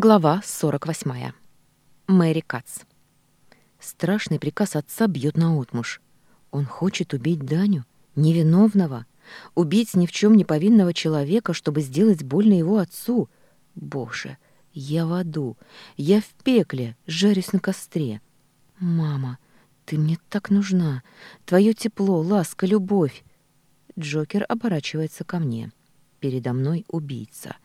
Глава 48. Мэри Кац. Страшный приказ отца бьет на отмуж. Он хочет убить Даню, невиновного, убить ни в чем не повинного человека, чтобы сделать больно его отцу. Боже, я в аду, я в пекле, жарюсь на костре. Мама, ты мне так нужна. Твое тепло, ласка, любовь. Джокер оборачивается ко мне. Передо мной убийца,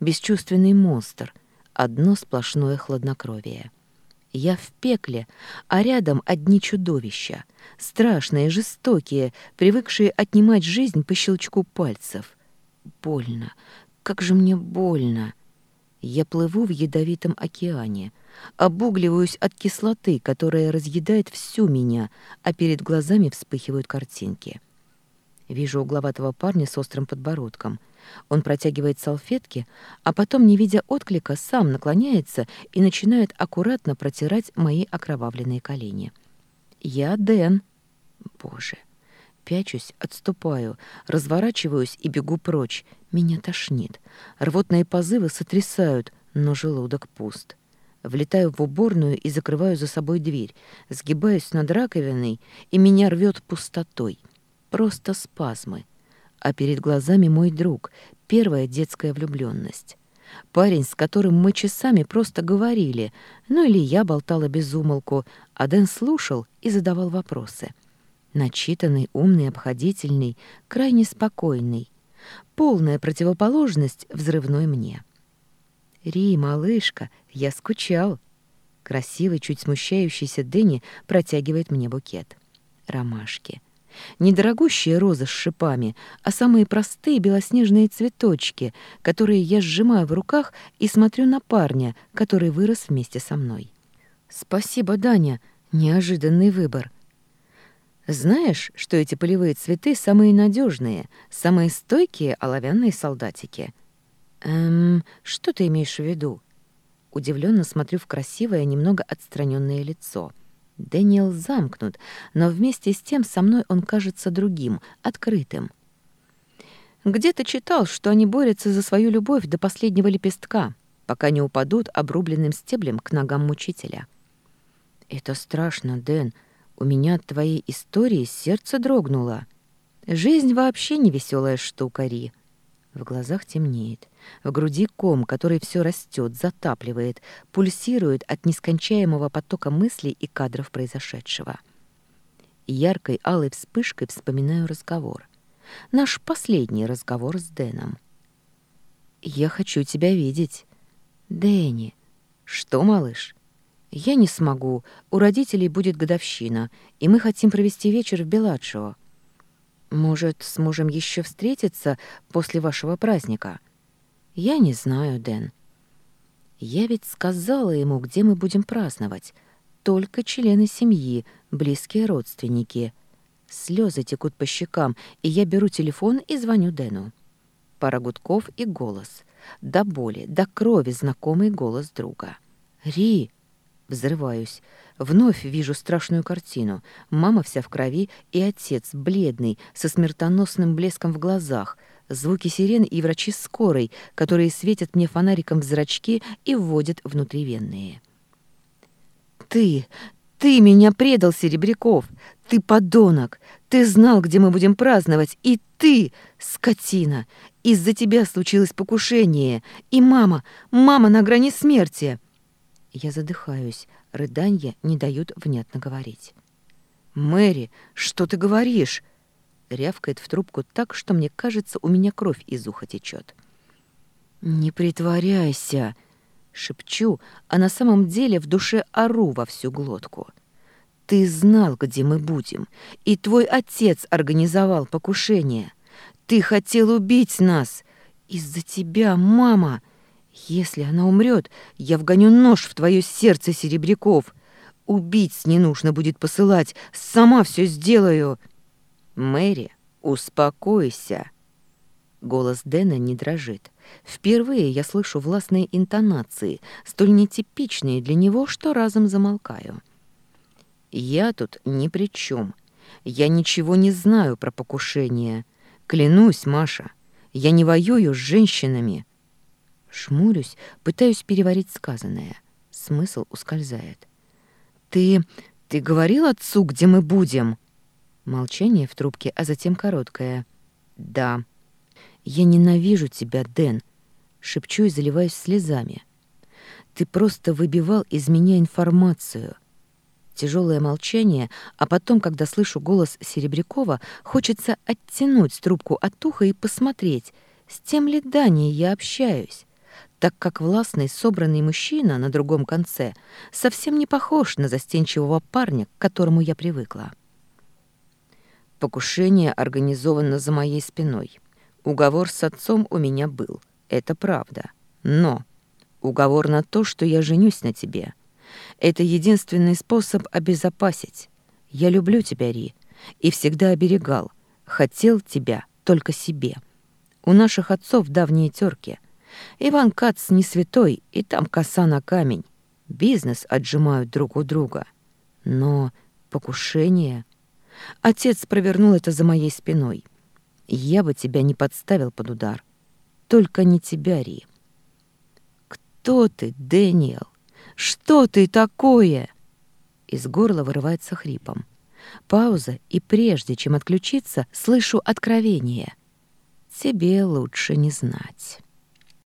бесчувственный монстр — Одно сплошное хладнокровие. Я в пекле, а рядом одни чудовища. Страшные, жестокие, привыкшие отнимать жизнь по щелчку пальцев. Больно. Как же мне больно. Я плыву в ядовитом океане. Обугливаюсь от кислоты, которая разъедает всю меня, а перед глазами вспыхивают картинки. Вижу угловатого парня с острым подбородком — он протягивает салфетки, а потом, не видя отклика, сам наклоняется и начинает аккуратно протирать мои окровавленные колени. «Я Дэн». «Боже». Пячусь, отступаю, разворачиваюсь и бегу прочь. Меня тошнит. Рвотные позывы сотрясают, но желудок пуст. Влетаю в уборную и закрываю за собой дверь, сгибаюсь над раковиной, и меня рвет пустотой. Просто спазмы а перед глазами мой друг, первая детская влюбленность. Парень, с которым мы часами просто говорили, ну или я болтала без умолку, а Дэн слушал и задавал вопросы. Начитанный, умный, обходительный, крайне спокойный. Полная противоположность взрывной мне. «Ри, малышка, я скучал». Красивый, чуть смущающийся Дэнни протягивает мне букет. Ромашки. Не дорогущие розы с шипами, а самые простые белоснежные цветочки, которые я сжимаю в руках и смотрю на парня, который вырос вместе со мной. «Спасибо, Даня. Неожиданный выбор». «Знаешь, что эти полевые цветы самые надежные, самые стойкие оловянные солдатики?» «Эм, что ты имеешь в виду?» Удивленно смотрю в красивое, немного отстраненное лицо — Дэниел замкнут, но вместе с тем со мной он кажется другим, открытым. Где-то читал, что они борются за свою любовь до последнего лепестка, пока не упадут обрубленным стеблем к ногам мучителя? Это страшно, Дэн. У меня от твоей истории сердце дрогнуло. Жизнь вообще не веселая штука, Ри. В глазах темнеет, в груди ком, который все растет, затапливает, пульсирует от нескончаемого потока мыслей и кадров произошедшего. Яркой алой вспышкой вспоминаю разговор. Наш последний разговор с Дэном. «Я хочу тебя видеть». «Дэнни». «Что, малыш?» «Я не смогу. У родителей будет годовщина, и мы хотим провести вечер в Беладшево. Может, сможем еще встретиться после вашего праздника? Я не знаю, Дэн. Я ведь сказала ему, где мы будем праздновать. Только члены семьи, близкие родственники. Слезы текут по щекам, и я беру телефон и звоню Дэну. Пара гудков и голос. До боли, до крови знакомый голос друга. «Ри!» Взрываюсь. Вновь вижу страшную картину. Мама вся в крови и отец, бледный, со смертоносным блеском в глазах. Звуки сирен и врачи скорой, которые светят мне фонариком в зрачки и вводят внутривенные. «Ты! Ты меня предал, Серебряков! Ты подонок! Ты знал, где мы будем праздновать! И ты, скотина! Из-за тебя случилось покушение! И мама! Мама на грани смерти!» Я задыхаюсь, рыданья не дают внятно говорить. «Мэри, что ты говоришь?» Рявкает в трубку так, что мне кажется, у меня кровь из уха течет. «Не притворяйся!» Шепчу, а на самом деле в душе ору во всю глотку. «Ты знал, где мы будем, и твой отец организовал покушение. Ты хотел убить нас! Из-за тебя, мама!» «Если она умрет, я вгоню нож в твое сердце, Серебряков. Убить не нужно будет посылать, сама все сделаю». «Мэри, успокойся». Голос Дэна не дрожит. Впервые я слышу властные интонации, столь нетипичные для него, что разом замолкаю. «Я тут ни при чем. Я ничего не знаю про покушение. Клянусь, Маша, я не воюю с женщинами. Шмурюсь, пытаюсь переварить сказанное. Смысл ускользает. «Ты... ты говорил отцу, где мы будем?» Молчание в трубке, а затем короткое. «Да». «Я ненавижу тебя, Дэн», — шепчу и заливаюсь слезами. «Ты просто выбивал из меня информацию». Тяжелое молчание, а потом, когда слышу голос Серебрякова, хочется оттянуть трубку от уха и посмотреть, с тем ли Даней я общаюсь так как властный, собранный мужчина на другом конце совсем не похож на застенчивого парня, к которому я привыкла. Покушение организовано за моей спиной. Уговор с отцом у меня был, это правда. Но уговор на то, что я женюсь на тебе. Это единственный способ обезопасить. Я люблю тебя, Ри, и всегда оберегал. Хотел тебя только себе. У наших отцов давние терки, Иван Кац не святой, и там коса на камень. Бизнес отжимают друг у друга. Но покушение... Отец провернул это за моей спиной. Я бы тебя не подставил под удар. Только не тебя, Ри. «Кто ты, Дэниел? Что ты такое?» Из горла вырывается хрипом. Пауза, и прежде чем отключиться, слышу откровение. «Тебе лучше не знать».